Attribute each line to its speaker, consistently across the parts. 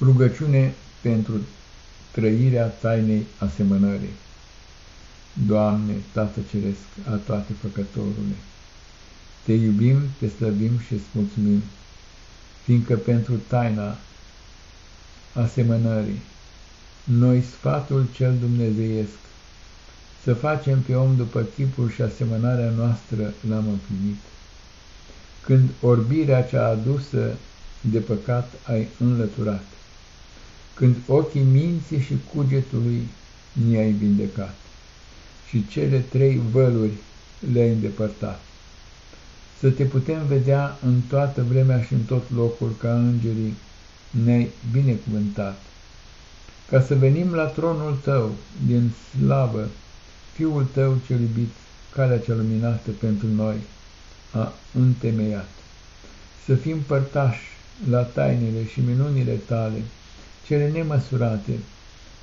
Speaker 1: Rugăciune pentru trăirea tainei asemănării. Doamne, Tată Ceresc, a toate făcătorule, Te iubim, Te slăbim și îți mulțumim, fiindcă pentru taina asemănării, noi sfatul cel dumnezeiesc, să facem pe om după chipul și asemănarea noastră l-am împlinit. Când orbirea cea adusă de păcat ai înlăturat, când ochii minții și cugetului ni-ai vindecat și cele trei văluri le-ai îndepărtat. Să te putem vedea în toată vremea și în tot locul ca îngerii ne-ai binecuvântat. Ca să venim la tronul tău din slavă, Fiul tău cel iubit, calea cea luminată pentru noi, a întemeiat. Să fim părtași la tainele și minunile tale, cele nemăsurate,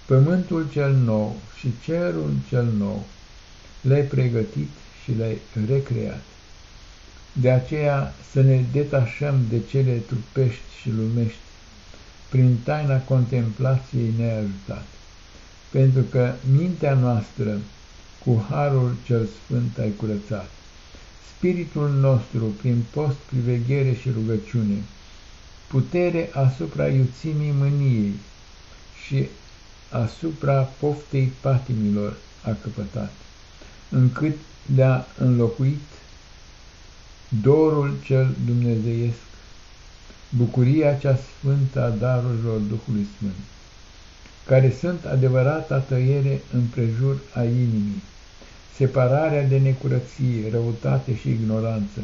Speaker 1: pământul cel nou și cerul cel nou, le-ai pregătit și le-ai recreat. De aceea să ne detașăm de cele trupești și lumești, prin taina contemplației neajutat, pentru că mintea noastră cu harul cel sfânt ai curățat. Spiritul nostru, prin post, priveghere și rugăciune, putere asupra iuțimii mâniei și asupra poftei patimilor a căpătat, încât le-a înlocuit dorul cel dumnezeiesc, bucuria cea sfântă a darurilor Duhului Sfânt, care sunt adevărata tăiere împrejur a inimii, separarea de necurăție, răutate și ignoranță,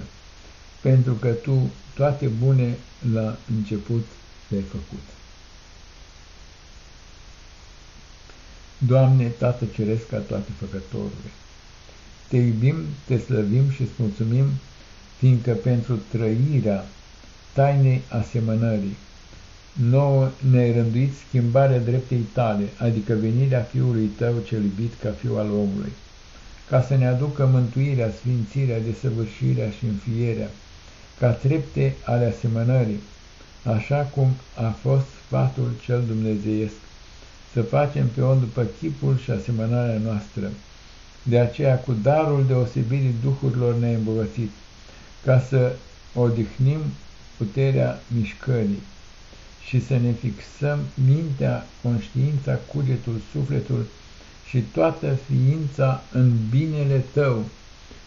Speaker 1: pentru că Tu toate bune la început le-ai făcut. Doamne, Tată Ceresc a toate făcătorului, Te iubim, Te slăvim și îți mulțumim, fiindcă pentru trăirea tainei asemănării, nouă ne-ai rânduit schimbarea dreptei tale, adică venirea Fiului Tău cel iubit ca Fiul al omului, ca să ne aducă mântuirea, sfințirea, desăvârșirea și înfierea, ca trepte ale asemănării, așa cum a fost sfatul cel dumnezeiesc, să facem pe om după chipul și asemănarea noastră. De aceea, cu darul deosebirii duhurilor ne îmbogățit, ca să odihnim puterea mișcării și să ne fixăm mintea, conștiința, cugetul, sufletul și toată ființa în binele tău,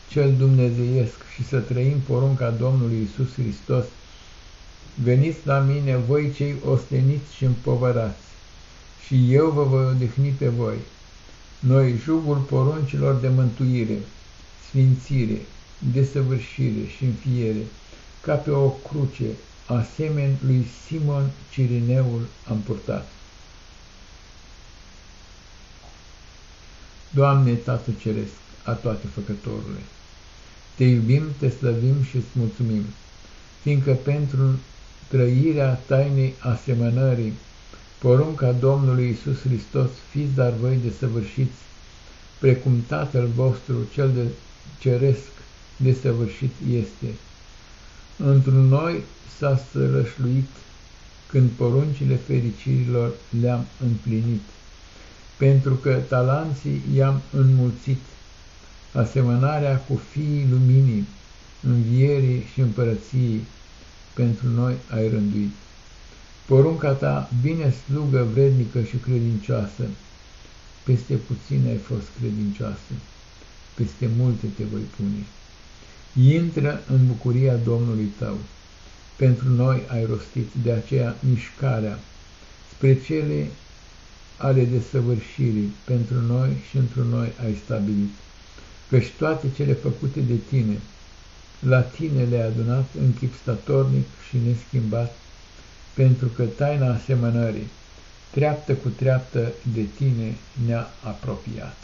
Speaker 1: cel dumnezeiesc, și să trăim porunca Domnului Isus Hristos. Veniți la mine, voi cei osteniți și împovărați, și eu vă voi odihni pe voi. Noi jugul poruncilor de mântuire, sfințire, desăvârșire și înfiere, ca pe o cruce, asemeni lui Simon Cirineul am purtat. Doamne, Tată Ceresc, a toate făcătorule, Te iubim, Te slăvim și îți mulțumim, fiindcă pentru trăirea tainei asemănării, porunca Domnului Isus Hristos, fiți dar voi desăvârșiți, precum Tatăl vostru, cel de ceresc, desăvârșit este. Într-un noi s-a sărășluit când poruncile fericirilor le-am împlinit pentru că talanții i-am înmulțit, asemănarea cu fiii luminii, învierii și împărăției, pentru noi ai rânduit. Porunca ta, bine slugă, vrednică și credincioasă, peste puțin ai fost credincioasă, peste multe te voi pune. Intră în bucuria Domnului tău, pentru noi ai rostit, de aceea mișcarea spre cele ale desăvârșirii pentru noi și într noi ai stabilit, căci toate cele făcute de tine, la tine le-ai adunat în chip statornic și neschimbat, pentru că taina asemănării, treaptă cu treaptă de tine ne-a apropiat.